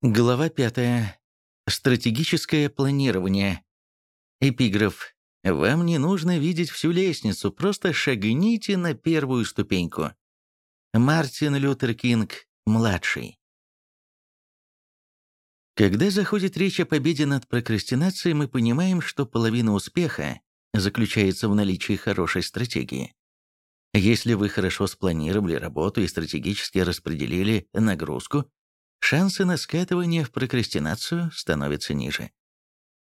Глава 5. Стратегическое планирование. Эпиграф. Вам не нужно видеть всю лестницу, просто шагните на первую ступеньку. Мартин Лютер Кинг, младший. Когда заходит речь о победе над прокрастинацией, мы понимаем, что половина успеха заключается в наличии хорошей стратегии. Если вы хорошо спланировали работу и стратегически распределили нагрузку, шансы на скатывание в прокрастинацию становятся ниже.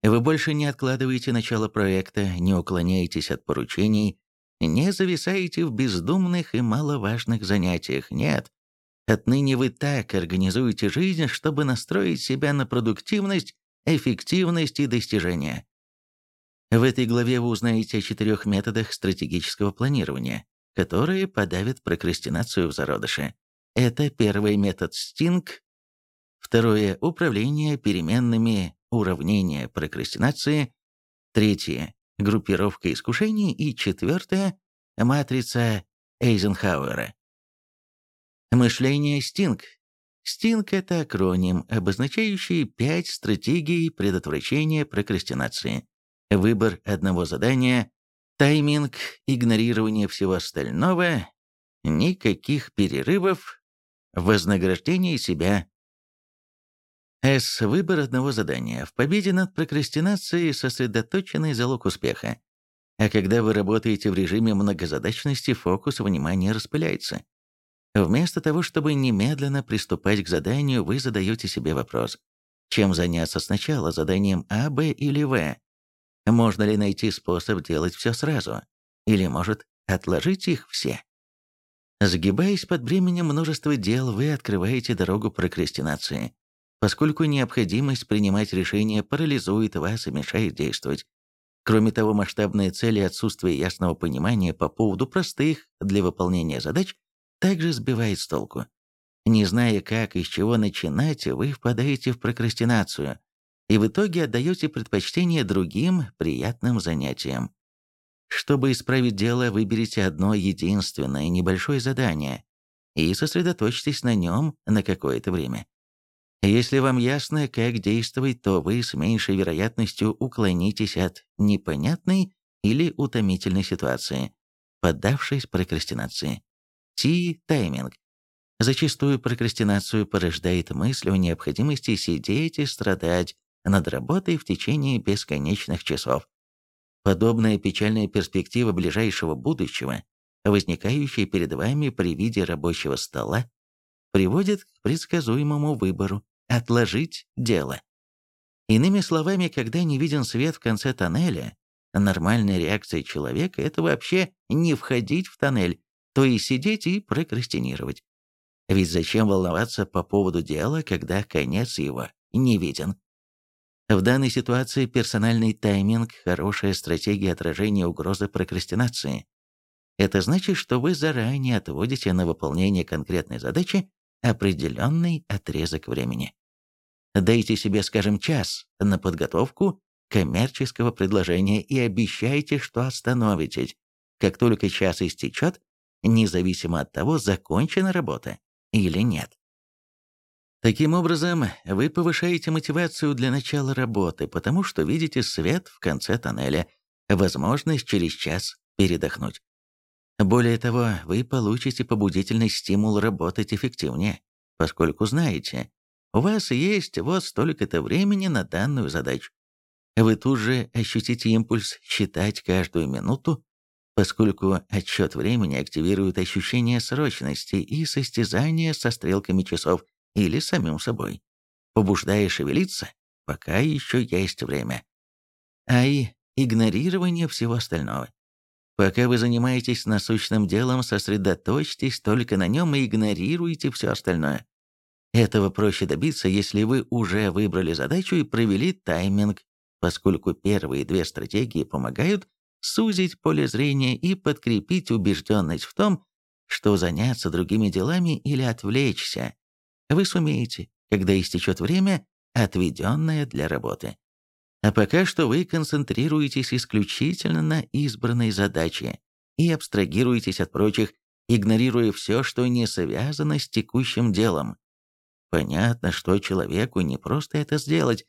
Вы больше не откладываете начало проекта, не уклоняетесь от поручений, не зависаете в бездумных и маловажных занятиях. Нет. Отныне вы так организуете жизнь, чтобы настроить себя на продуктивность, эффективность и достижения. В этой главе вы узнаете о четырех методах стратегического планирования, которые подавят прокрастинацию в зародыше. Это первый метод Sting, Второе – управление переменными уравнения прокрастинации. Третье – группировка искушений. И четвертое – матрица Эйзенхауэра. Мышление Стинг. Стинг – это акроним, обозначающий пять стратегий предотвращения прокрастинации. Выбор одного задания, тайминг, игнорирование всего остального, никаких перерывов, вознаграждение себя с. Выбор одного задания. В победе над прокрастинацией сосредоточенный залог успеха. А когда вы работаете в режиме многозадачности, фокус внимания распыляется. Вместо того, чтобы немедленно приступать к заданию, вы задаете себе вопрос. Чем заняться сначала, заданием А, Б или В? Можно ли найти способ делать все сразу? Или, может, отложить их все? Сгибаясь под бременем множества дел, вы открываете дорогу прокрастинации поскольку необходимость принимать решения парализует вас и мешает действовать. Кроме того, масштабные цели и отсутствие ясного понимания по поводу простых для выполнения задач также сбивает с толку. Не зная, как и с чего начинать, вы впадаете в прокрастинацию и в итоге отдаете предпочтение другим приятным занятиям. Чтобы исправить дело, выберите одно единственное небольшое задание и сосредоточьтесь на нем на какое-то время. Если вам ясно, как действовать, то вы с меньшей вероятностью уклонитесь от непонятной или утомительной ситуации, поддавшись прокрастинации. Ти-тайминг. Зачастую прокрастинацию порождает мысль о необходимости сидеть и страдать над работой в течение бесконечных часов. Подобная печальная перспектива ближайшего будущего, возникающая перед вами при виде рабочего стола, приводит к предсказуемому выбору отложить дело. Иными словами, когда не виден свет в конце тоннеля, нормальная реакция человека – это вообще не входить в тоннель, то и сидеть и прокрастинировать. Ведь зачем волноваться по поводу дела, когда конец его не виден? В данной ситуации персональный тайминг – хорошая стратегия отражения угрозы прокрастинации. Это значит, что вы заранее отводите на выполнение конкретной задачи определенный отрезок времени. Дайте себе, скажем, час на подготовку коммерческого предложения и обещайте, что остановитесь, как только час истечет, независимо от того, закончена работа или нет. Таким образом, вы повышаете мотивацию для начала работы, потому что видите свет в конце тоннеля, возможность через час передохнуть. Более того, вы получите побудительный стимул работать эффективнее, поскольку знаете, у вас есть вот столько-то времени на данную задачу. Вы тут же ощутите импульс считать каждую минуту, поскольку отсчет времени активирует ощущение срочности и состязания со стрелками часов или самим собой, побуждая шевелиться, пока еще есть время. А и игнорирование всего остального. Пока вы занимаетесь насущным делом, сосредоточьтесь только на нем и игнорируйте все остальное. Этого проще добиться, если вы уже выбрали задачу и провели тайминг, поскольку первые две стратегии помогают сузить поле зрения и подкрепить убежденность в том, что заняться другими делами или отвлечься вы сумеете, когда истечет время, отведенное для работы. А пока что вы концентрируетесь исключительно на избранной задаче и абстрагируетесь от прочих, игнорируя все, что не связано с текущим делом. понятно, что человеку не просто это сделать,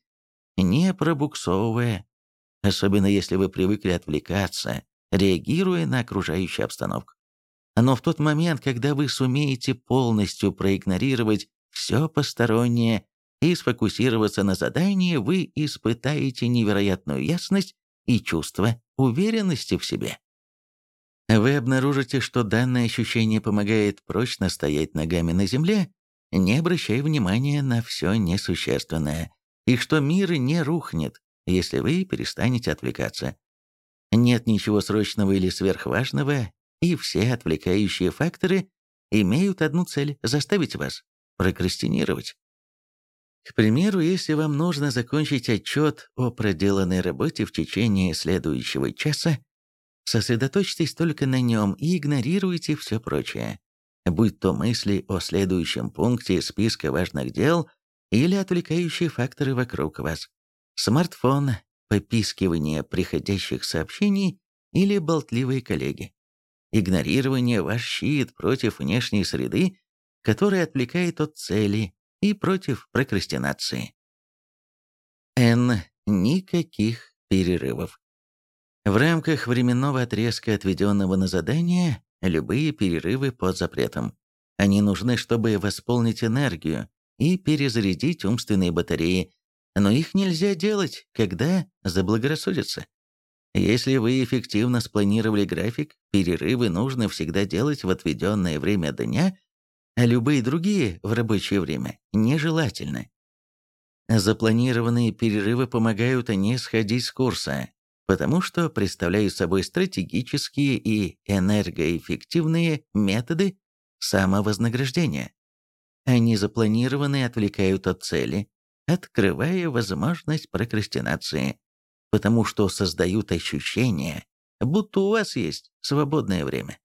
не пробуксовывая, особенно если вы привыкли отвлекаться, реагируя на окружающую обстановку. Но в тот момент, когда вы сумеете полностью проигнорировать все постороннее и сфокусироваться на задании, вы испытаете невероятную ясность и чувство уверенности в себе. Вы обнаружите, что данное ощущение помогает прочно стоять ногами на земле, не обращая внимания на все несущественное, и что мир не рухнет, если вы перестанете отвлекаться. Нет ничего срочного или сверхважного, и все отвлекающие факторы имеют одну цель – заставить вас прокрастинировать. К примеру, если вам нужно закончить отчет о проделанной работе в течение следующего часа, сосредоточьтесь только на нем и игнорируйте все прочее, будь то мысли о следующем пункте списка важных дел или отвлекающие факторы вокруг вас. Смартфон, попискивание приходящих сообщений или болтливые коллеги. Игнорирование – ваш щит против внешней среды, которая отвлекает от цели и против прокрастинации. Н. Никаких перерывов. В рамках временного отрезка, отведенного на задание, любые перерывы под запретом. Они нужны, чтобы восполнить энергию и перезарядить умственные батареи, но их нельзя делать, когда заблагорассудится. Если вы эффективно спланировали график, перерывы нужно всегда делать в отведенное время дня любые другие в рабочее время нежелательны. Запланированные перерывы помогают не сходить с курса, потому что представляют собой стратегические и энергоэффективные методы самовознаграждения. Они запланированные отвлекают от цели, открывая возможность прокрастинации, потому что создают ощущение, будто у вас есть свободное время.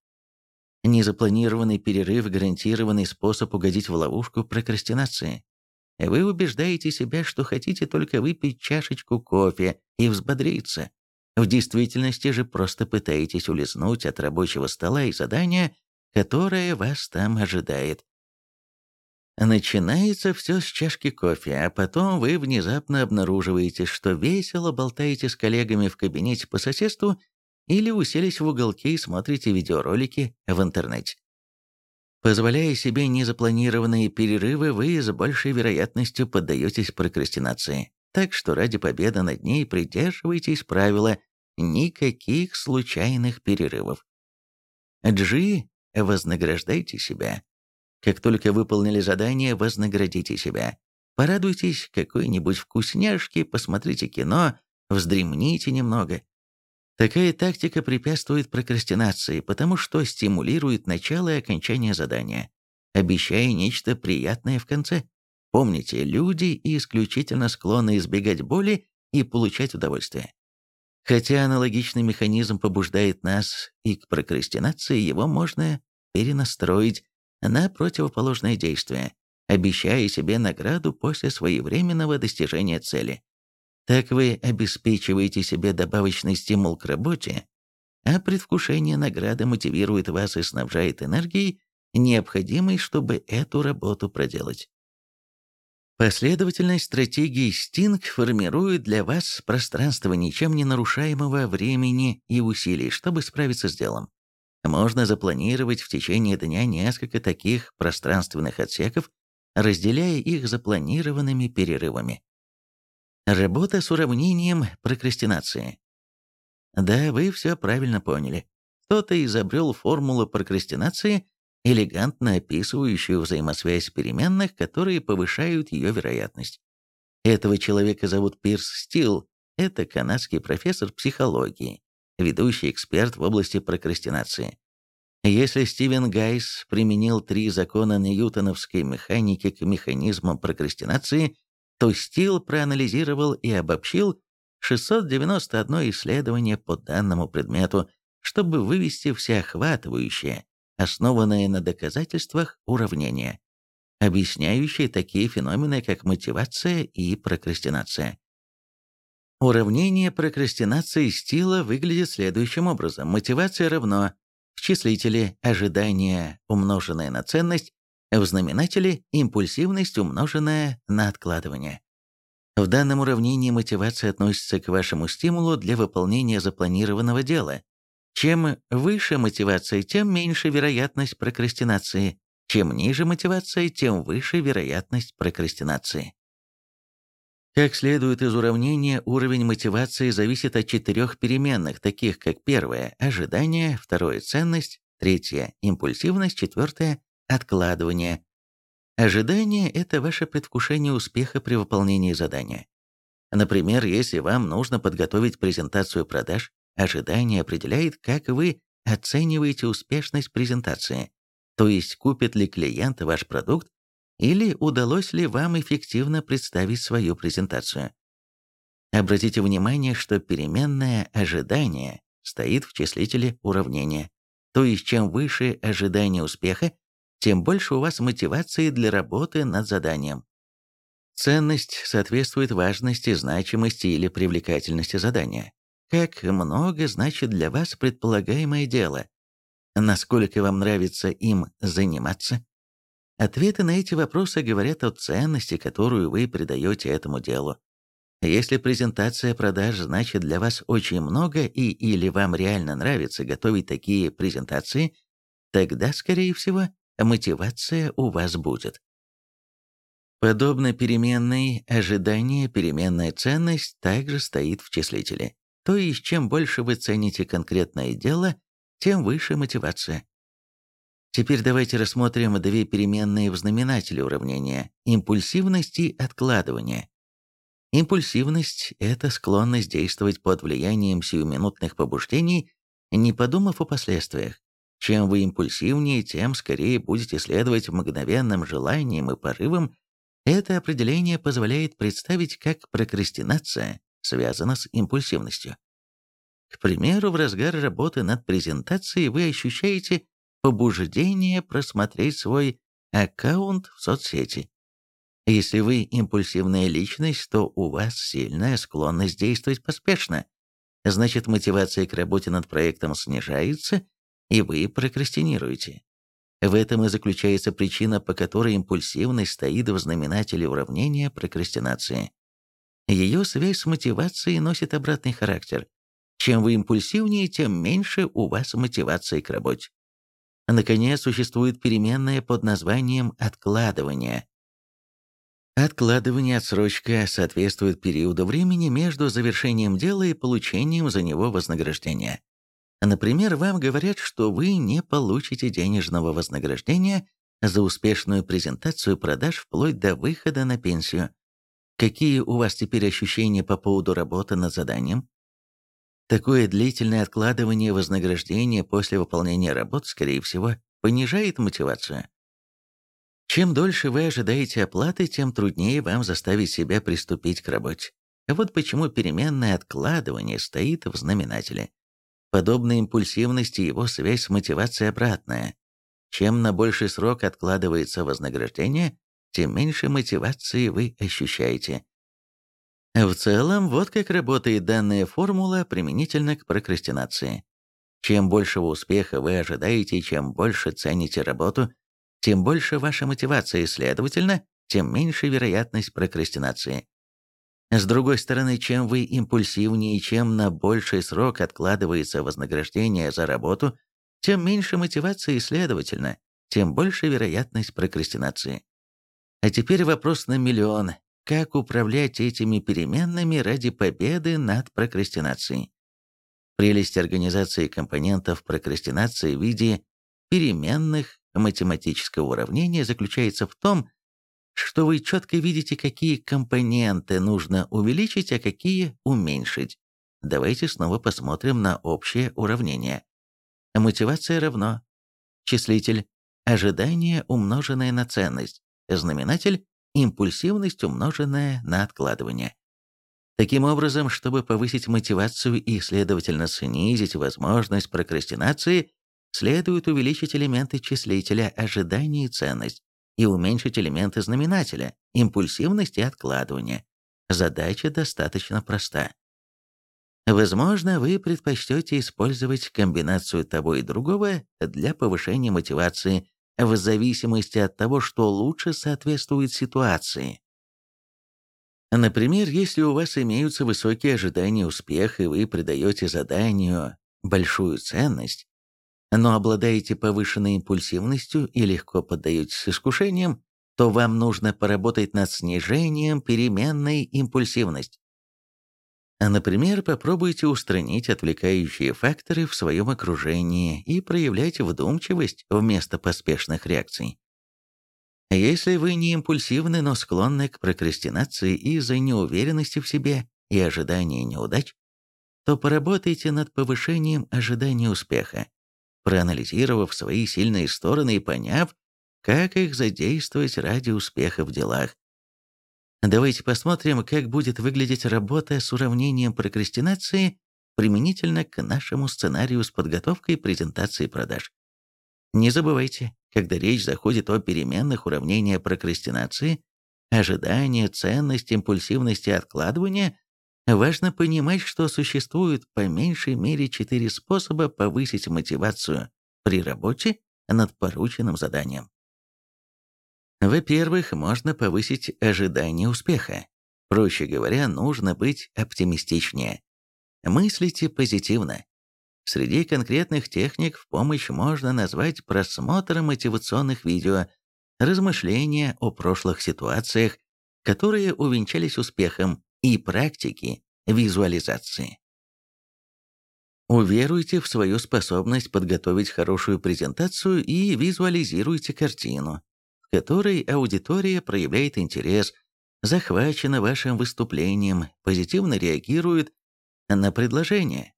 Незапланированный перерыв – гарантированный способ угодить в ловушку прокрастинации. Вы убеждаете себя, что хотите только выпить чашечку кофе и взбодриться. В действительности же просто пытаетесь улизнуть от рабочего стола и задания, которое вас там ожидает. Начинается все с чашки кофе, а потом вы внезапно обнаруживаете, что весело болтаете с коллегами в кабинете по соседству или уселись в уголке и смотрите видеоролики в интернете. Позволяя себе незапланированные перерывы, вы с большей вероятностью поддаетесь прокрастинации. Так что ради победы над ней придерживайтесь правила никаких случайных перерывов. G. Вознаграждайте себя. Как только выполнили задание, вознаградите себя. Порадуйтесь какой-нибудь вкусняшке, посмотрите кино, вздремните немного. Такая тактика препятствует прокрастинации, потому что стимулирует начало и окончание задания, обещая нечто приятное в конце. Помните, люди исключительно склонны избегать боли и получать удовольствие. Хотя аналогичный механизм побуждает нас и к прокрастинации, его можно перенастроить на противоположное действие, обещая себе награду после своевременного достижения цели. Так вы обеспечиваете себе добавочный стимул к работе, а предвкушение награды мотивирует вас и снабжает энергией, необходимой, чтобы эту работу проделать. Последовательность стратегии Sting формирует для вас пространство ничем не нарушаемого времени и усилий, чтобы справиться с делом. Можно запланировать в течение дня несколько таких пространственных отсеков, разделяя их запланированными перерывами. Работа с уравнением прокрастинации. Да, вы все правильно поняли. Кто-то изобрел формулу прокрастинации, элегантно описывающую взаимосвязь переменных, которые повышают ее вероятность. Этого человека зовут Пирс Стил, это канадский профессор психологии, ведущий эксперт в области прокрастинации. Если Стивен Гайс применил три закона ньютоновской механики к механизмам прокрастинации, то Стил проанализировал и обобщил 691 исследование по данному предмету, чтобы вывести всеохватывающее, основанное на доказательствах уравнение, объясняющее такие феномены, как мотивация и прокрастинация. Уравнение прокрастинации стила выглядит следующим образом. Мотивация равно в числителе ожидание, умноженное на ценность, В знаменателе импульсивность, умноженная на откладывание. В данном уравнении мотивация относится к вашему стимулу для выполнения запланированного дела. Чем выше мотивация, тем меньше вероятность прокрастинации. Чем ниже мотивация, тем выше вероятность прокрастинации. Как следует из уравнения, уровень мотивации зависит от четырех переменных, таких как первое – ожидание, второе – ценность, третье – импульсивность, четвертое – откладывание. Ожидание – это ваше предвкушение успеха при выполнении задания. Например, если вам нужно подготовить презентацию продаж, ожидание определяет, как вы оцениваете успешность презентации, то есть купит ли клиент ваш продукт или удалось ли вам эффективно представить свою презентацию. Обратите внимание, что переменное ожидание стоит в числителе уравнения, то есть чем выше ожидание успеха, тем больше у вас мотивации для работы над заданием. Ценность соответствует важности, значимости или привлекательности задания. Как много значит для вас предполагаемое дело? Насколько вам нравится им заниматься? Ответы на эти вопросы говорят о ценности, которую вы придаете этому делу. Если презентация продаж значит для вас очень много и или вам реально нравится готовить такие презентации, тогда, скорее всего, мотивация у вас будет. Подобно переменной ожидание, переменная ценность также стоит в числителе. То есть, чем больше вы цените конкретное дело, тем выше мотивация. Теперь давайте рассмотрим две переменные в знаменателе уравнения – импульсивность и откладывание. Импульсивность – это склонность действовать под влиянием сиюминутных побуждений, не подумав о последствиях. Чем вы импульсивнее, тем скорее будете следовать мгновенным желаниям и порывам. Это определение позволяет представить, как прокрастинация связана с импульсивностью. К примеру, в разгар работы над презентацией вы ощущаете побуждение просмотреть свой аккаунт в соцсети. Если вы импульсивная личность, то у вас сильная склонность действовать поспешно. Значит, мотивация к работе над проектом снижается, и вы прокрастинируете. В этом и заключается причина, по которой импульсивность стоит в знаменателе уравнения прокрастинации. Ее связь с мотивацией носит обратный характер. Чем вы импульсивнее, тем меньше у вас мотивации к работе. Наконец, существует переменная под названием откладывание. Откладывание отсрочка соответствует периоду времени между завершением дела и получением за него вознаграждения. Например, вам говорят, что вы не получите денежного вознаграждения за успешную презентацию продаж вплоть до выхода на пенсию. Какие у вас теперь ощущения по поводу работы над заданием? Такое длительное откладывание вознаграждения после выполнения работ, скорее всего, понижает мотивацию. Чем дольше вы ожидаете оплаты, тем труднее вам заставить себя приступить к работе. Вот почему переменное откладывание стоит в знаменателе. Подобной импульсивности его связь с мотивацией обратная. Чем на больший срок откладывается вознаграждение, тем меньше мотивации вы ощущаете. В целом, вот как работает данная формула применительно к прокрастинации. Чем большего успеха вы ожидаете, чем больше цените работу, тем больше ваша мотивация, следовательно, тем меньше вероятность прокрастинации. С другой стороны, чем вы импульсивнее, чем на больший срок откладывается вознаграждение за работу, тем меньше мотивации и, следовательно, тем больше вероятность прокрастинации. А теперь вопрос на миллион. Как управлять этими переменными ради победы над прокрастинацией? Прелесть организации компонентов прокрастинации в виде переменных математического уравнения заключается в том, что вы четко видите, какие компоненты нужно увеличить, а какие уменьшить. Давайте снова посмотрим на общее уравнение. Мотивация равно. Числитель – ожидание, умноженное на ценность. Знаменатель – импульсивность, умноженная на откладывание. Таким образом, чтобы повысить мотивацию и, следовательно, снизить возможность прокрастинации, следует увеличить элементы числителя ожидание и ценность и уменьшить элементы знаменателя, импульсивность и откладывание. Задача достаточно проста. Возможно, вы предпочтете использовать комбинацию того и другого для повышения мотивации, в зависимости от того, что лучше соответствует ситуации. Например, если у вас имеются высокие ожидания успеха, и вы придаете заданию большую ценность, но обладаете повышенной импульсивностью и легко поддаетесь искушениям, то вам нужно поработать над снижением переменной импульсивности. А, например, попробуйте устранить отвлекающие факторы в своем окружении и проявлять вдумчивость вместо поспешных реакций. Если вы не импульсивны, но склонны к прокрастинации из-за неуверенности в себе и ожидания неудач, то поработайте над повышением ожидания успеха, проанализировав свои сильные стороны и поняв, как их задействовать ради успеха в делах. Давайте посмотрим, как будет выглядеть работа с уравнением прокрастинации применительно к нашему сценарию с подготовкой презентации продаж. Не забывайте, когда речь заходит о переменных уравнения прокрастинации, ожидания, ценность, импульсивность и откладывания, важно понимать, что существует по меньшей мере четыре способа повысить мотивацию при работе над порученным заданием. Во-первых, можно повысить ожидание успеха. Проще говоря, нужно быть оптимистичнее. Мыслите позитивно. Среди конкретных техник в помощь можно назвать просмотр мотивационных видео, размышления о прошлых ситуациях, которые увенчались успехом, и практики визуализации. Уверуйте в свою способность подготовить хорошую презентацию и визуализируйте картину, которой аудитория проявляет интерес, захвачена вашим выступлением, позитивно реагирует на предложение.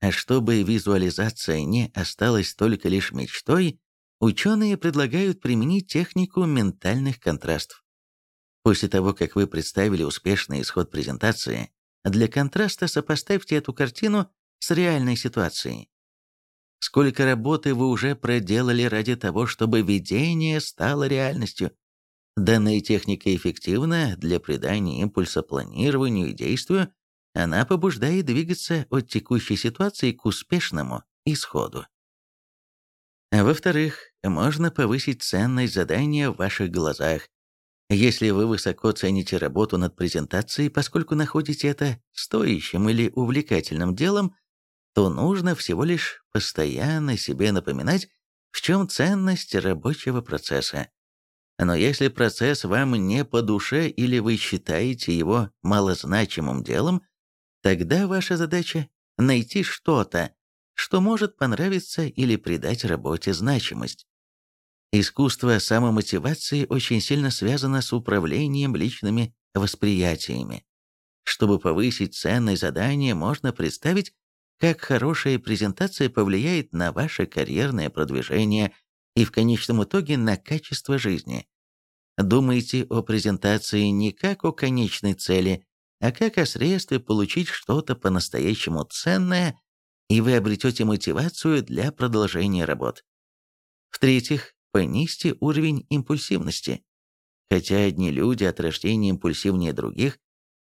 А чтобы визуализация не осталась только лишь мечтой, ученые предлагают применить технику ментальных контрастов. После того, как вы представили успешный исход презентации, для контраста сопоставьте эту картину с реальной ситуацией. Сколько работы вы уже проделали ради того, чтобы видение стало реальностью? Данная техника эффективна для придания импульса планированию и действию, она побуждает двигаться от текущей ситуации к успешному исходу. Во-вторых, можно повысить ценность задания в ваших глазах. Если вы высоко цените работу над презентацией, поскольку находите это стоящим или увлекательным делом, то нужно всего лишь постоянно себе напоминать, в чем ценность рабочего процесса. Но если процесс вам не по душе или вы считаете его малозначимым делом, тогда ваша задача – найти что-то, что может понравиться или придать работе значимость. Искусство самомотивации очень сильно связано с управлением личными восприятиями. Чтобы повысить ценность задания, можно представить, как хорошая презентация повлияет на ваше карьерное продвижение и в конечном итоге на качество жизни. Думайте о презентации не как о конечной цели, а как о средстве получить что-то по-настоящему ценное, и вы обретете мотивацию для продолжения работ. В-третьих, понизьте уровень импульсивности. Хотя одни люди от рождения импульсивнее других,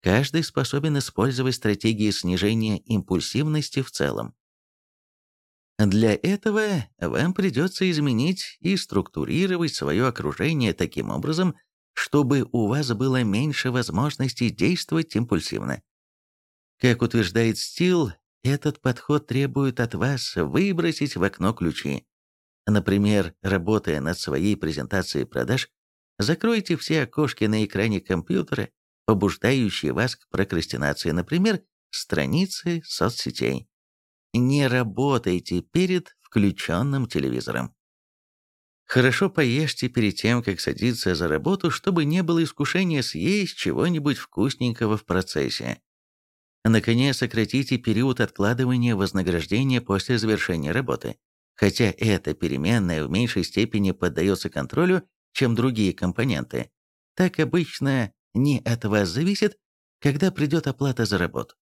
Каждый способен использовать стратегии снижения импульсивности в целом. Для этого вам придется изменить и структурировать свое окружение таким образом, чтобы у вас было меньше возможностей действовать импульсивно. Как утверждает Стил, этот подход требует от вас выбросить в окно ключи. Например, работая над своей презентацией продаж, закройте все окошки на экране компьютера побуждающие вас к прокрастинации, например, страницы соцсетей. Не работайте перед включенным телевизором. Хорошо поешьте перед тем, как садиться за работу, чтобы не было искушения съесть чего-нибудь вкусненького в процессе. Наконец, сократите период откладывания вознаграждения после завершения работы. Хотя эта переменная в меньшей степени поддается контролю, чем другие компоненты, так обычно не от вас зависит, когда придет оплата за работу.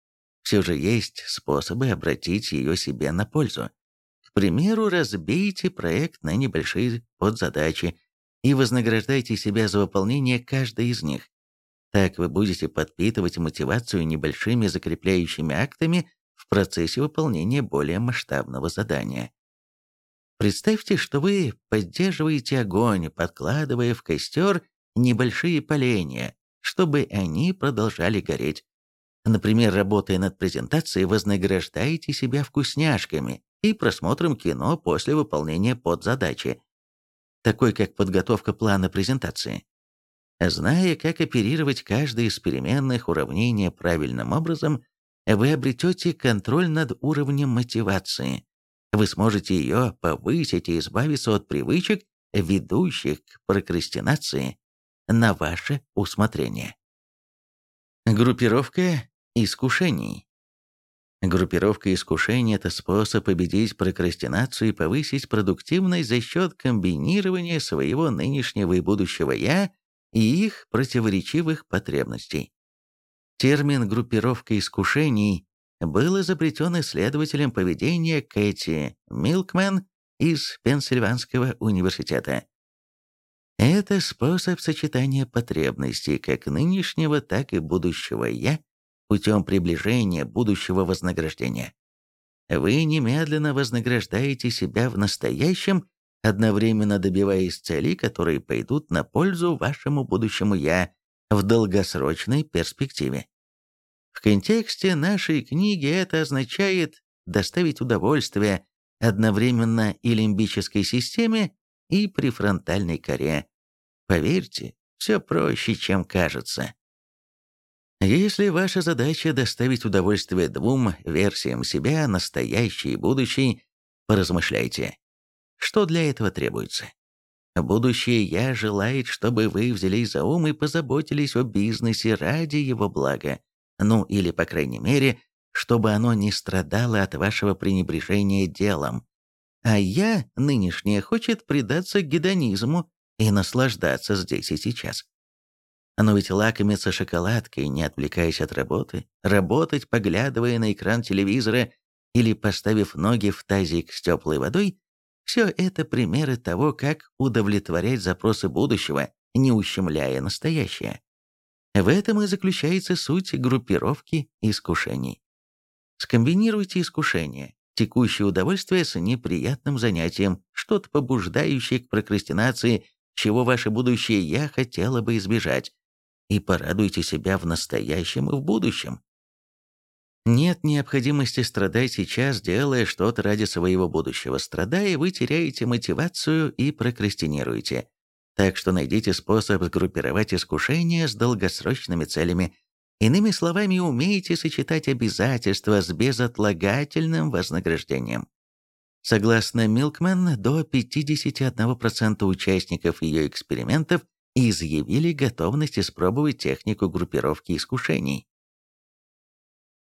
Все же есть способы обратить ее себе на пользу. К примеру, разбейте проект на небольшие подзадачи и вознаграждайте себя за выполнение каждой из них. Так вы будете подпитывать мотивацию небольшими закрепляющими актами в процессе выполнения более масштабного задания. Представьте, что вы поддерживаете огонь, подкладывая в костер небольшие поленья, чтобы они продолжали гореть. Например, работая над презентацией, вознаграждаете себя вкусняшками и просмотром кино после выполнения подзадачи, такой как подготовка плана презентации. Зная, как оперировать каждое из переменных уравнения правильным образом, вы обретете контроль над уровнем мотивации. Вы сможете ее повысить и избавиться от привычек, ведущих к прокрастинации, на ваше усмотрение. Группировка искушений. Группировка искушений – это способ победить прокрастинацию и повысить продуктивность за счет комбинирования своего нынешнего и будущего «я» и их противоречивых потребностей. Термин «группировка искушений» был изобретен исследователем поведения Кэти Милкмен из Пенсильванского университета. Это способ сочетания потребностей как нынешнего, так и будущего «я» путем приближения будущего вознаграждения. Вы немедленно вознаграждаете себя в настоящем, одновременно добиваясь целей, которые пойдут на пользу вашему будущему «я» в долгосрочной перспективе. В контексте нашей книги это означает доставить удовольствие одновременно и лимбической системе, и префронтальной коре. Поверьте, все проще, чем кажется. Если ваша задача доставить удовольствие двум версиям себя, настоящей и будущей, поразмышляйте, что для этого требуется. Будущее «я» желает, чтобы вы взялись за ум и позаботились о бизнесе ради его блага, ну или, по крайней мере, чтобы оно не страдало от вашего пренебрежения делом. А я, нынешнее, хочет предаться гедонизму и наслаждаться здесь и сейчас. Но ведь лакомиться шоколадкой, не отвлекаясь от работы, работать, поглядывая на экран телевизора или поставив ноги в тазик с теплой водой, все это примеры того, как удовлетворять запросы будущего, не ущемляя настоящее. В этом и заключается суть группировки искушений. Скомбинируйте искушение, текущее удовольствие с неприятным занятием, что-то побуждающее к прокрастинации, чего ваше будущее «я» хотела бы избежать, и порадуйте себя в настоящем и в будущем. Нет необходимости страдать сейчас, делая что-то ради своего будущего. Страдая, вы теряете мотивацию и прокрастинируете. Так что найдите способ сгруппировать искушения с долгосрочными целями. Иными словами, умейте сочетать обязательства с безотлагательным вознаграждением. Согласно Милкман, до 51% участников ее экспериментов изъявили готовность испробовать технику группировки искушений.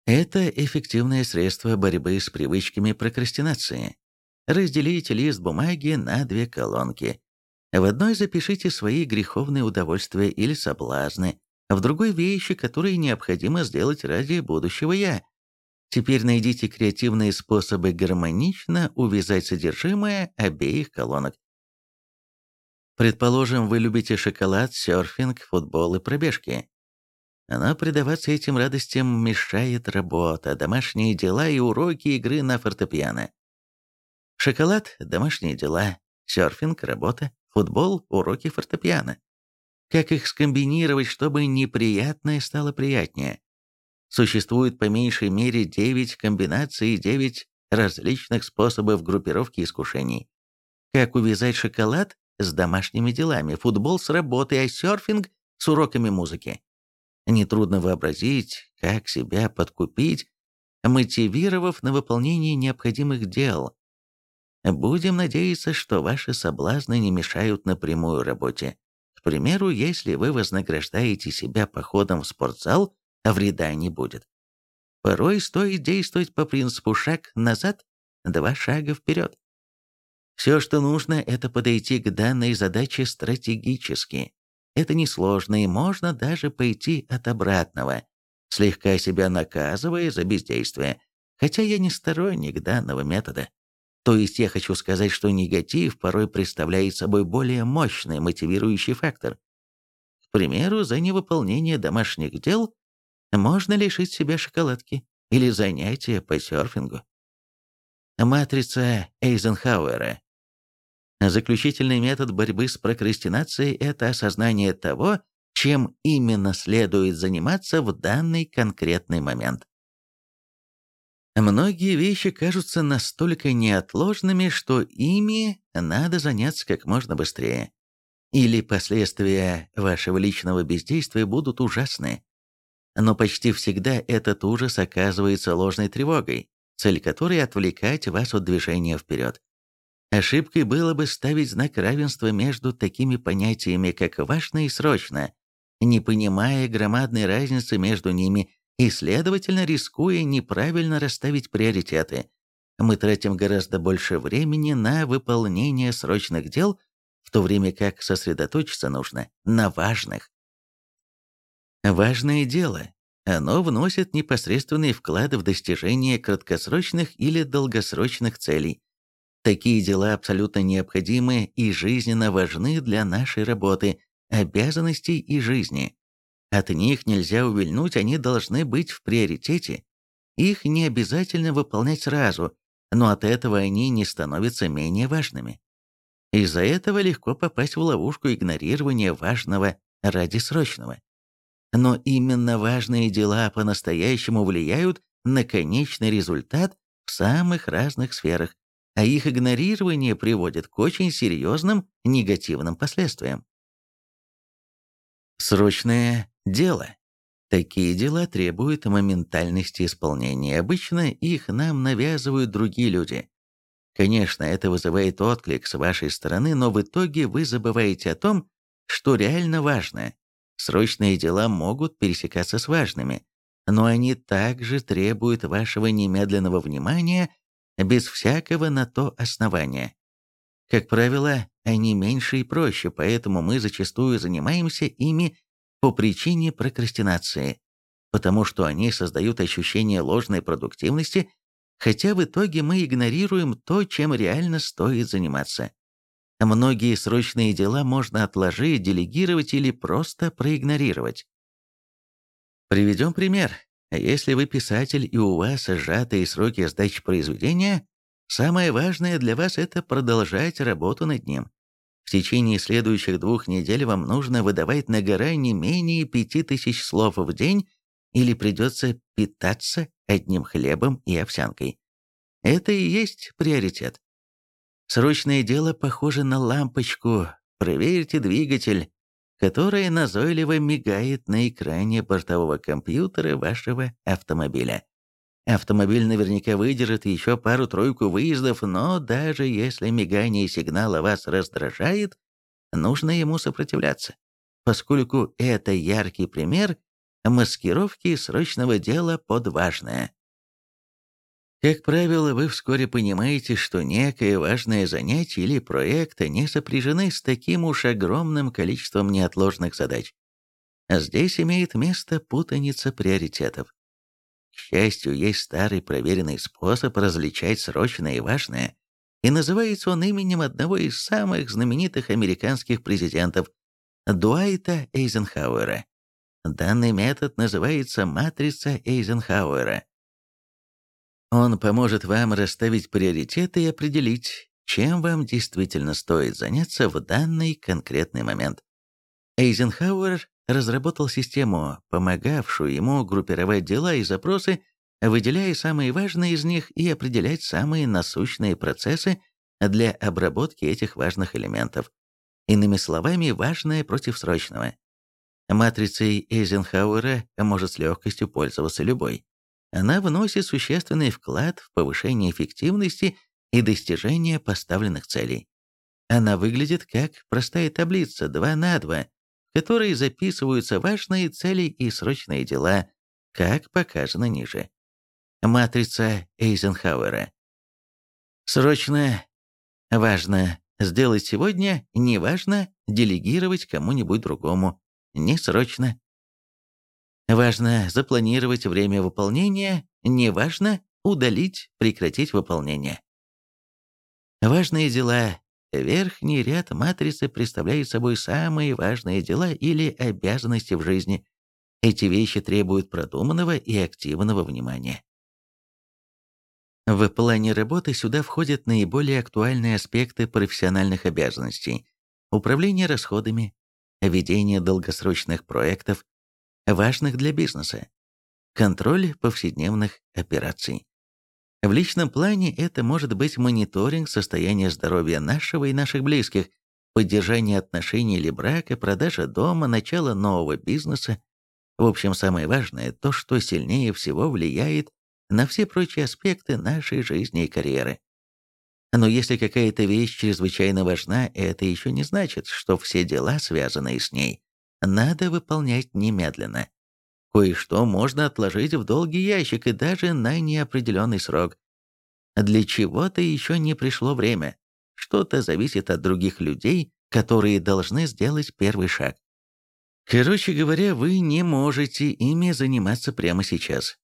Это эффективное средство борьбы с привычками прокрастинации. Разделите лист бумаги на две колонки. В одной запишите свои греховные удовольствия или соблазны, в другой – вещи, которые необходимо сделать ради будущего «я». Теперь найдите креативные способы гармонично увязать содержимое обеих колонок. Предположим, вы любите шоколад, серфинг, футбол и пробежки. Но предаваться этим радостям мешает работа, домашние дела и уроки игры на фортепиано. Шоколад – домашние дела, серфинг – работа, футбол, уроки фортепиано. Как их скомбинировать, чтобы неприятное стало приятнее? Существует по меньшей мере 9 комбинаций и 9 различных способов группировки искушений. Как увязать шоколад с домашними делами, футбол с работой, а серфинг с уроками музыки. Нетрудно вообразить, как себя подкупить, мотивировав на выполнение необходимых дел, Будем надеяться, что ваши соблазны не мешают напрямую работе. К примеру, если вы вознаграждаете себя походом в спортзал, а вреда не будет. Порой стоит действовать по принципу «шаг назад, два шага вперед». Все, что нужно, это подойти к данной задаче стратегически. Это несложно, и можно даже пойти от обратного, слегка себя наказывая за бездействие, хотя я не сторонник данного метода. То есть я хочу сказать, что негатив порой представляет собой более мощный мотивирующий фактор. К примеру, за невыполнение домашних дел можно лишить себя шоколадки или занятия по серфингу. Матрица Эйзенхауэра. Заключительный метод борьбы с прокрастинацией – это осознание того, чем именно следует заниматься в данный конкретный момент. Многие вещи кажутся настолько неотложными, что ими надо заняться как можно быстрее. Или последствия вашего личного бездействия будут ужасны. Но почти всегда этот ужас оказывается ложной тревогой, цель которой – отвлекать вас от движения вперед. Ошибкой было бы ставить знак равенства между такими понятиями, как «важно» и «срочно», не понимая громадной разницы между ними и, следовательно, рискуя неправильно расставить приоритеты. Мы тратим гораздо больше времени на выполнение срочных дел, в то время как сосредоточиться нужно на важных. Важное дело. Оно вносит непосредственный вклад в достижение краткосрочных или долгосрочных целей. Такие дела абсолютно необходимы и жизненно важны для нашей работы, обязанностей и жизни. От них нельзя увильнуть, они должны быть в приоритете. Их не обязательно выполнять сразу, но от этого они не становятся менее важными. Из-за этого легко попасть в ловушку игнорирования важного ради срочного. Но именно важные дела по-настоящему влияют на конечный результат в самых разных сферах, а их игнорирование приводит к очень серьезным негативным последствиям. Срочное дело. Такие дела требуют моментальности исполнения. Обычно их нам навязывают другие люди. Конечно, это вызывает отклик с вашей стороны, но в итоге вы забываете о том, что реально важно. Срочные дела могут пересекаться с важными, но они также требуют вашего немедленного внимания без всякого на то основания. Как правило, они меньше и проще, поэтому мы зачастую занимаемся ими по причине прокрастинации, потому что они создают ощущение ложной продуктивности, хотя в итоге мы игнорируем то, чем реально стоит заниматься. Многие срочные дела можно отложить, делегировать или просто проигнорировать. Приведем пример. Если вы писатель и у вас сжатые сроки сдачи произведения, самое важное для вас – это продолжать работу над ним. В течение следующих двух недель вам нужно выдавать на гора не менее пяти тысяч слов в день или придется питаться одним хлебом и овсянкой. Это и есть приоритет. Срочное дело похоже на лампочку. Проверьте двигатель, которая назойливо мигает на экране бортового компьютера вашего автомобиля. Автомобиль наверняка выдержит еще пару-тройку выездов, но даже если мигание сигнала вас раздражает, нужно ему сопротивляться, поскольку это яркий пример маскировки срочного дела под важное. Как правило, вы вскоре понимаете, что некое важное занятие или проект не сопряжены с таким уж огромным количеством неотложных задач. Здесь имеет место путаница приоритетов. К счастью, есть старый проверенный способ различать срочное и важное, и называется он именем одного из самых знаменитых американских президентов – Дуайта Эйзенхауэра. Данный метод называется матрица Эйзенхауэра. Он поможет вам расставить приоритеты и определить, чем вам действительно стоит заняться в данный конкретный момент. Эйзенхауэр разработал систему, помогавшую ему группировать дела и запросы, выделяя самые важные из них и определять самые насущные процессы для обработки этих важных элементов. Иными словами, важное против срочного. Матрицей Эйзенхауэра может с легкостью пользоваться любой. Она вносит существенный вклад в повышение эффективности и достижение поставленных целей. Она выглядит как простая таблица 2 на 2, в которой записываются важные цели и срочные дела, как показано ниже. Матрица Эйзенхауэра. Срочно, важно сделать сегодня, неважно делегировать кому-нибудь другому, не срочно. Важно запланировать время выполнения, неважно удалить, прекратить выполнение. Важные дела Верхний ряд матрицы представляет собой самые важные дела или обязанности в жизни. Эти вещи требуют продуманного и активного внимания. В плане работы сюда входят наиболее актуальные аспекты профессиональных обязанностей, управление расходами, ведение долгосрочных проектов, важных для бизнеса, контроль повседневных операций. В личном плане это может быть мониторинг состояния здоровья нашего и наших близких, поддержание отношений или брака, продажа дома, начало нового бизнеса. В общем, самое важное – то, что сильнее всего влияет на все прочие аспекты нашей жизни и карьеры. Но если какая-то вещь чрезвычайно важна, это еще не значит, что все дела, связанные с ней, надо выполнять немедленно. Кое-что можно отложить в долгий ящик и даже на неопределенный срок. Для чего-то еще не пришло время. Что-то зависит от других людей, которые должны сделать первый шаг. Короче говоря, вы не можете ими заниматься прямо сейчас.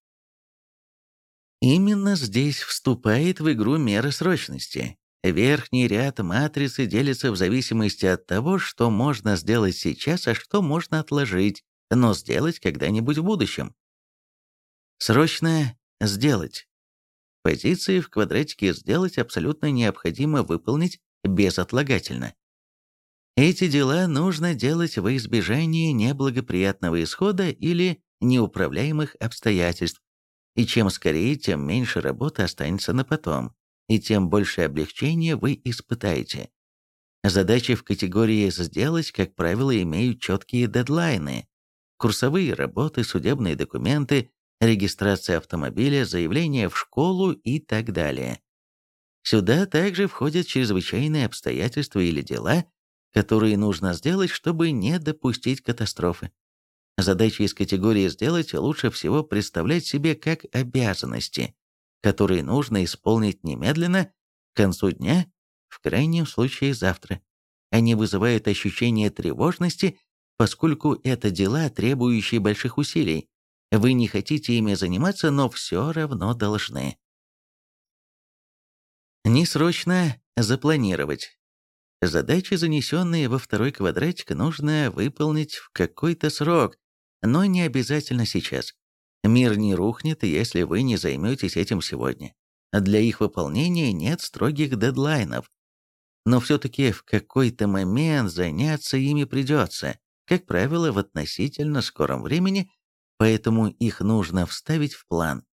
Именно здесь вступает в игру мера срочности. Верхний ряд матрицы делится в зависимости от того, что можно сделать сейчас, а что можно отложить, но сделать когда-нибудь в будущем. Срочно сделать. Позиции в квадратике «сделать» абсолютно необходимо выполнить безотлагательно. Эти дела нужно делать во избежание неблагоприятного исхода или неуправляемых обстоятельств, и чем скорее, тем меньше работы останется на потом, и тем больше облегчения вы испытаете. Задачи в категории «сделать», как правило, имеют четкие дедлайны. Курсовые работы, судебные документы, регистрация автомобиля, заявление в школу и так далее. Сюда также входят чрезвычайные обстоятельства или дела, которые нужно сделать, чтобы не допустить катастрофы. Задачи из категории «сделать» лучше всего представлять себе как обязанности, которые нужно исполнить немедленно, к концу дня, в крайнем случае завтра. Они вызывают ощущение тревожности, поскольку это дела, требующие больших усилий. Вы не хотите ими заниматься, но все равно должны. Несрочно запланировать. Задачи, занесенные во второй квадратик, нужно выполнить в какой-то срок, но не обязательно сейчас. Мир не рухнет, если вы не займетесь этим сегодня. Для их выполнения нет строгих дедлайнов. Но все-таки в какой-то момент заняться ими придется, как правило, в относительно скором времени, поэтому их нужно вставить в план.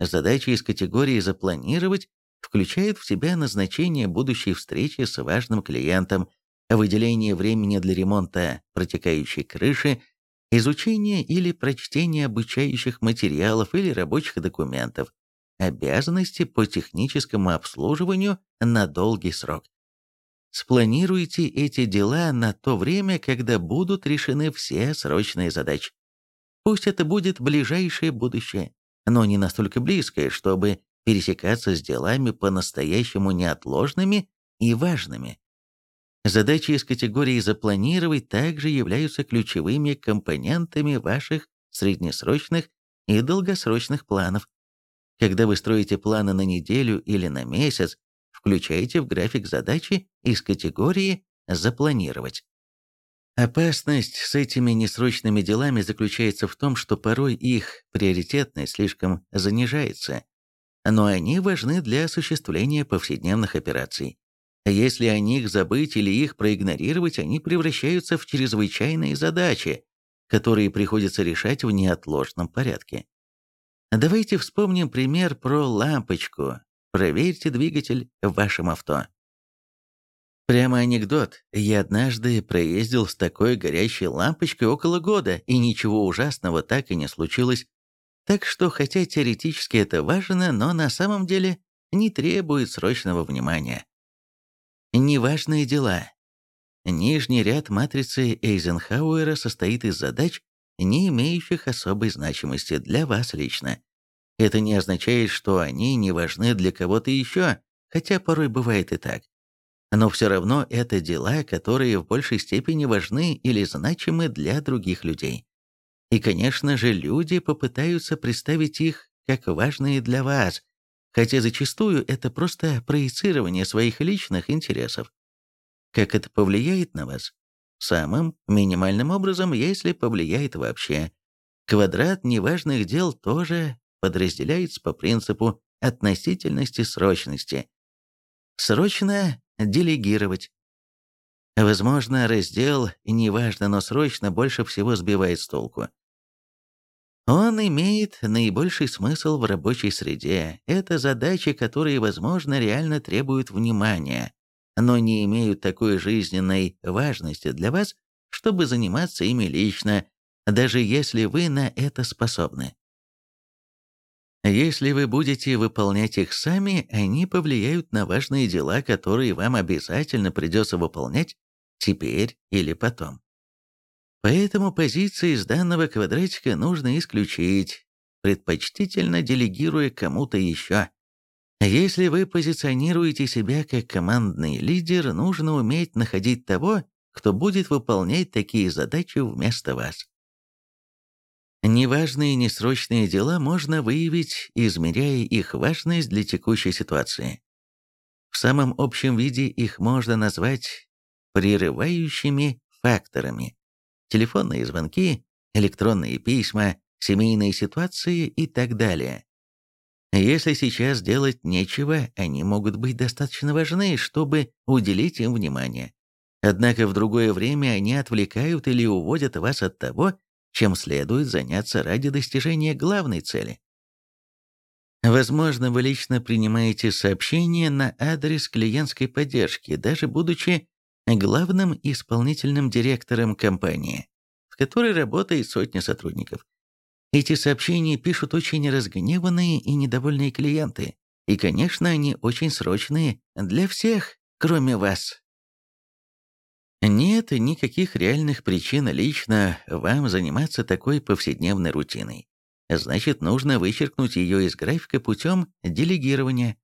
Задача из категории «запланировать» включает в себя назначение будущей встречи с важным клиентом, выделение времени для ремонта протекающей крыши, изучение или прочтение обучающих материалов или рабочих документов, обязанности по техническому обслуживанию на долгий срок. Спланируйте эти дела на то время, когда будут решены все срочные задачи. Пусть это будет ближайшее будущее, но не настолько близкое, чтобы пересекаться с делами по-настоящему неотложными и важными. Задачи из категории «запланировать» также являются ключевыми компонентами ваших среднесрочных и долгосрочных планов. Когда вы строите планы на неделю или на месяц, включайте в график задачи из категории «запланировать». Опасность с этими несрочными делами заключается в том, что порой их приоритетность слишком занижается, но они важны для осуществления повседневных операций. Если о них забыть или их проигнорировать, они превращаются в чрезвычайные задачи, которые приходится решать в неотложном порядке. Давайте вспомним пример про лампочку. Проверьте двигатель в вашем авто. Прямо анекдот. Я однажды проездил с такой горящей лампочкой около года, и ничего ужасного так и не случилось. Так что, хотя теоретически это важно, но на самом деле не требует срочного внимания. Неважные дела. Нижний ряд матрицы Эйзенхауэра состоит из задач, не имеющих особой значимости для вас лично. Это не означает, что они не важны для кого-то еще, хотя порой бывает и так. Но все равно это дела, которые в большей степени важны или значимы для других людей. И, конечно же, люди попытаются представить их как важные для вас, хотя зачастую это просто проецирование своих личных интересов. Как это повлияет на вас? Самым минимальным образом, если повлияет вообще. Квадрат неважных дел тоже подразделяется по принципу относительности срочности. Срочно делегировать. Возможно, раздел «неважно, но срочно» больше всего сбивает с толку. Он имеет наибольший смысл в рабочей среде. Это задачи, которые, возможно, реально требуют внимания, но не имеют такой жизненной важности для вас, чтобы заниматься ими лично, даже если вы на это способны. Если вы будете выполнять их сами, они повлияют на важные дела, которые вам обязательно придется выполнять теперь или потом. Поэтому позиции из данного квадратика нужно исключить, предпочтительно делегируя кому-то еще. Если вы позиционируете себя как командный лидер, нужно уметь находить того, кто будет выполнять такие задачи вместо вас. Неважные несрочные дела можно выявить, измеряя их важность для текущей ситуации. В самом общем виде их можно назвать прерывающими факторами телефонные звонки, электронные письма, семейные ситуации и так далее. Если сейчас делать нечего, они могут быть достаточно важны, чтобы уделить им внимание. Однако в другое время они отвлекают или уводят вас от того, чем следует заняться ради достижения главной цели. Возможно, вы лично принимаете сообщения на адрес клиентской поддержки, даже будучи главным исполнительным директором компании, в которой работает сотня сотрудников. Эти сообщения пишут очень разгневанные и недовольные клиенты, и, конечно, они очень срочные для всех, кроме вас. Нет никаких реальных причин лично вам заниматься такой повседневной рутиной. Значит, нужно вычеркнуть ее из графика путем делегирования.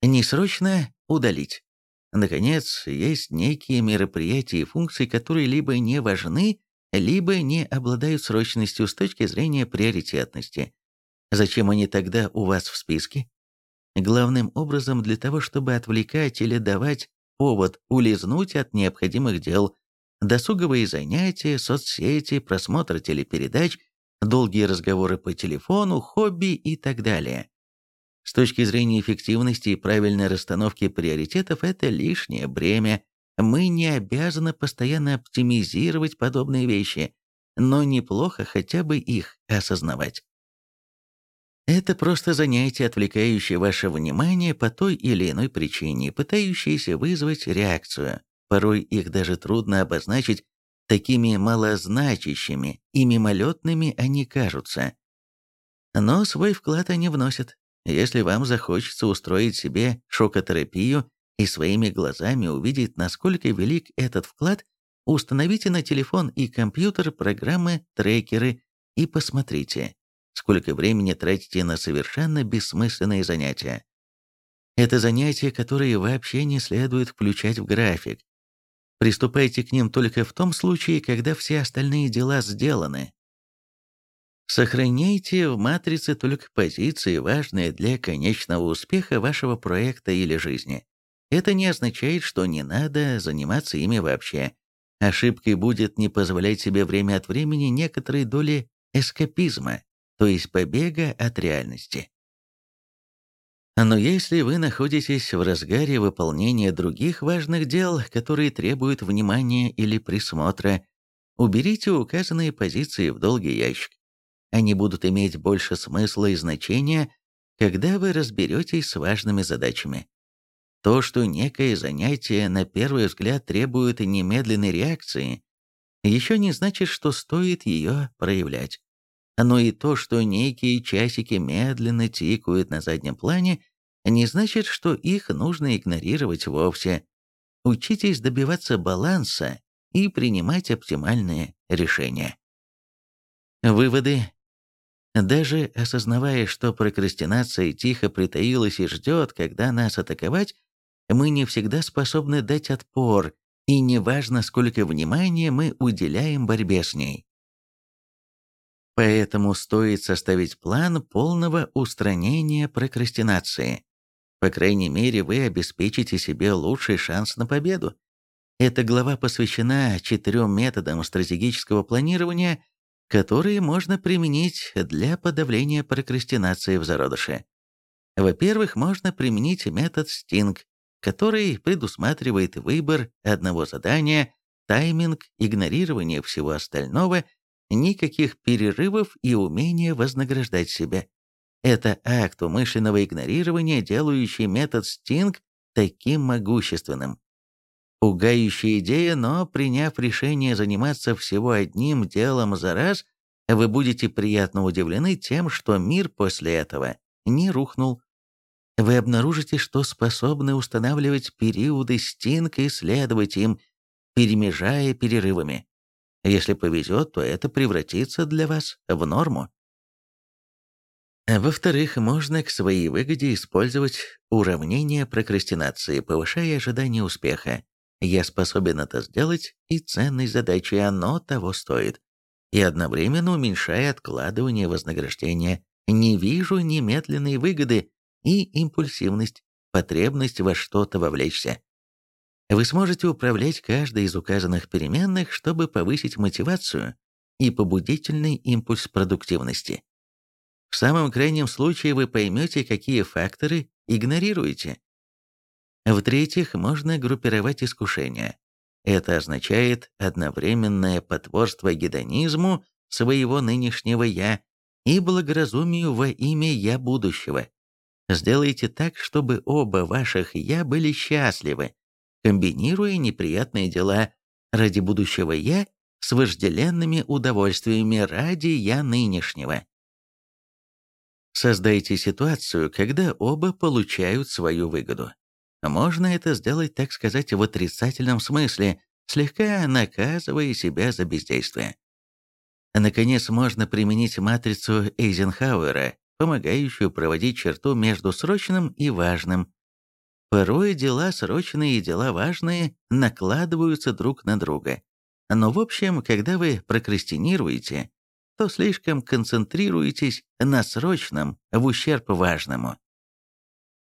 Несрочно удалить. Наконец, есть некие мероприятия и функции, которые либо не важны, либо не обладают срочностью с точки зрения приоритетности. Зачем они тогда у вас в списке? Главным образом для того, чтобы отвлекать или давать повод улизнуть от необходимых дел, досуговые занятия, соцсети, просмотр телепередач, долгие разговоры по телефону, хобби и так далее. С точки зрения эффективности и правильной расстановки приоритетов это лишнее бремя. Мы не обязаны постоянно оптимизировать подобные вещи, но неплохо хотя бы их осознавать. Это просто занятие, отвлекающее ваше внимание по той или иной причине, пытающееся вызвать реакцию. Порой их даже трудно обозначить, такими малозначащими и мимолетными они кажутся. Но свой вклад они вносят. Если вам захочется устроить себе шокотерапию и своими глазами увидеть, насколько велик этот вклад, установите на телефон и компьютер программы-трекеры и посмотрите, сколько времени тратите на совершенно бессмысленные занятия. Это занятия, которые вообще не следует включать в график. Приступайте к ним только в том случае, когда все остальные дела сделаны, Сохраняйте в матрице только позиции, важные для конечного успеха вашего проекта или жизни. Это не означает, что не надо заниматься ими вообще. Ошибкой будет не позволять себе время от времени некоторой доли эскапизма, то есть побега от реальности. Но если вы находитесь в разгаре выполнения других важных дел, которые требуют внимания или присмотра, уберите указанные позиции в долгий ящик они будут иметь больше смысла и значения, когда вы разберетесь с важными задачами. То, что некое занятие на первый взгляд требует немедленной реакции, еще не значит, что стоит ее проявлять. Но и то, что некие часики медленно тикают на заднем плане, не значит, что их нужно игнорировать вовсе. Учитесь добиваться баланса и принимать оптимальные решения. Выводы даже осознавая, что прокрастинация тихо притаилась и ждет, когда нас атаковать, мы не всегда способны дать отпор, и неважно, сколько внимания мы уделяем борьбе с ней. Поэтому стоит составить план полного устранения прокрастинации. По крайней мере, вы обеспечите себе лучший шанс на победу. Эта глава посвящена четырем методам стратегического планирования, которые можно применить для подавления прокрастинации в зародыше. Во-первых, можно применить метод Sting, который предусматривает выбор одного задания, тайминг, игнорирование всего остального, никаких перерывов и умение вознаграждать себя. Это акт умышленного игнорирования, делающий метод Sting таким могущественным. Пугающая идея, но приняв решение заниматься всего одним делом за раз, вы будете приятно удивлены тем, что мир после этого не рухнул. Вы обнаружите, что способны устанавливать периоды стинг и следовать им, перемежая перерывами. Если повезет, то это превратится для вас в норму. Во-вторых, можно к своей выгоде использовать уравнение прокрастинации, повышая ожидание успеха. Я способен это сделать, и ценность задачи оно того стоит. И одновременно уменьшая откладывание вознаграждения, не вижу немедленной выгоды и импульсивность, потребность во что-то вовлечься. Вы сможете управлять каждой из указанных переменных, чтобы повысить мотивацию и побудительный импульс продуктивности. В самом крайнем случае вы поймете, какие факторы игнорируете. В-третьих, можно группировать искушения. Это означает одновременное потворство гедонизму своего нынешнего «я» и благоразумию во имя «я» будущего. Сделайте так, чтобы оба ваших «я» были счастливы, комбинируя неприятные дела ради будущего «я» с вожделенными удовольствиями ради «я» нынешнего. Создайте ситуацию, когда оба получают свою выгоду. Можно это сделать, так сказать, в отрицательном смысле, слегка наказывая себя за бездействие. Наконец, можно применить матрицу Эйзенхауэра, помогающую проводить черту между срочным и важным. Порой дела срочные и дела важные накладываются друг на друга. Но в общем, когда вы прокрастинируете, то слишком концентрируетесь на срочном в ущерб важному.